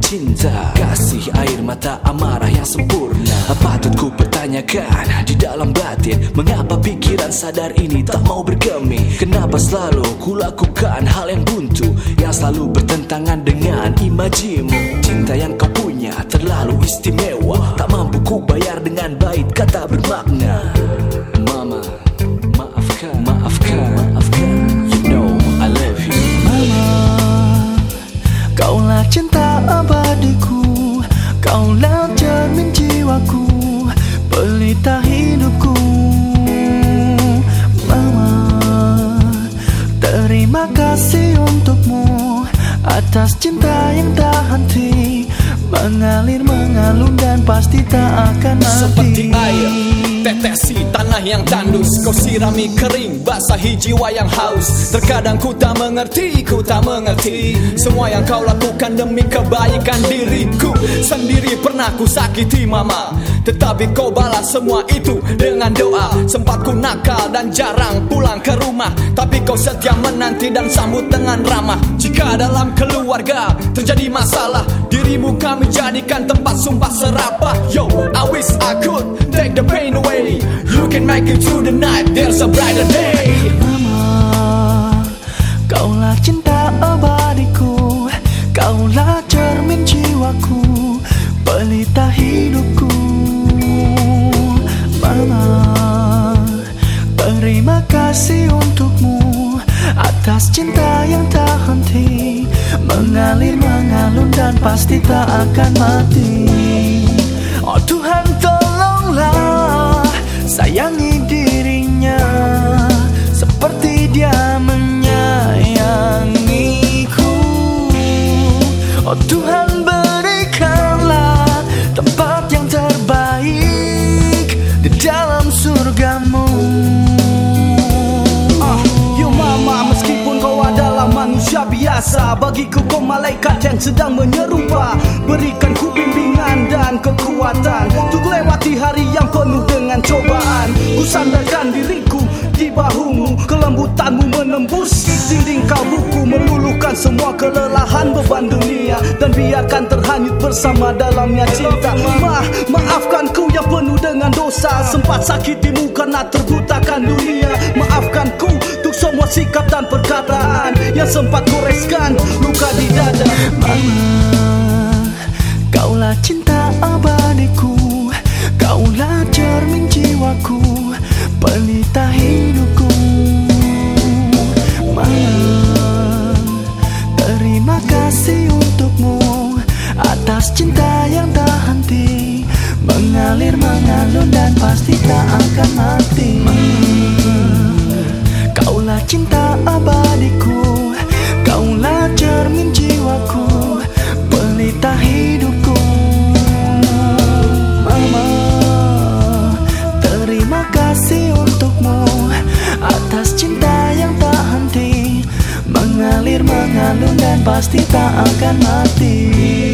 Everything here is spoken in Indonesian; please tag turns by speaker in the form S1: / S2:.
S1: cinta. Kasih air mata amarah yang sempurna. Patut ku pertanyakan di dalam batin Mengapa pikiran sadar ini tak mau bergemi Kenapa selalu ku lakukan hal yang buntu Yang selalu bertentangan dengan imajimu? Cinta yang kau punya terlalu istimewa Tak mampu ku bayar dengan bait kata bermakna
S2: jiwaku Pelita hidupku. Mama Terima kasih untukmu Atas cinta yang tak henti. Mengalir mengalun dan pasti tak akan mati.
S3: Seperti air Tetesi tanah yang tandus. Kau sirami kering Basahi jiwa yang haus. Terkadang ku tak mengerti Ku tak mengerti. Semua yang kau lakukan Demi kebaikan diriku. Sendiri pernah ku sakiti mama. Tetapi kau balas semua itu Dengan doa. Sempat ku nakal Dan jarang pulang ke rumah. Tapi kau setia menanti Dan sambut dengan ramah. Jika dalam keluarga Terjadi masalah Dirimu kami jadikan tempat sumpah serapah. Yo, I wish It through the night There's a brighter day.
S2: Mama Kaulah cinta abadiku Kaulah cermin jiwaku Pelita hidupku. Mama Terima kasih untukmu Atas cinta yang tak henti. Mengalir mengalun dan pasti tak akan mati. Oh Tuhan Sayangi dirinya Seperti dia menyayangiku. Oh Tuhan berikanlah Tempat yang terbaik Di dalam surgamu.
S4: Ah, Yo mama meskipun kau adalah manusia biasa Bagiku kau malaikat yang sedang menyerupa. Berikan ku bimbingan dan kekuatan Untuk lewati hari yang penuh cobaan. Ku sandarkan diriku di bahumu. Kelembutanmu menembus dinding kalbuku Meluluhkan semua kelelahan beban dunia. Dan biarkan terhanyut bersama dalamnya cinta. Ma, maafkan ku yang penuh dengan dosa. Sempat sakitimu karena terbutakan dunia. Maafkan ku untuk semua sikap dan perkataan Yang sempat goreskan luka di dada.
S2: Mama yang tak henti. Mengalir mengalun dan pasti tak akan mati. Kaulah cinta abadiku Kaulah cermin jiwaku Pelita hidupku. Mama Terima kasih untukmu Atas cinta yang tak henti. Mengalir mengalun dan pasti tak akan mati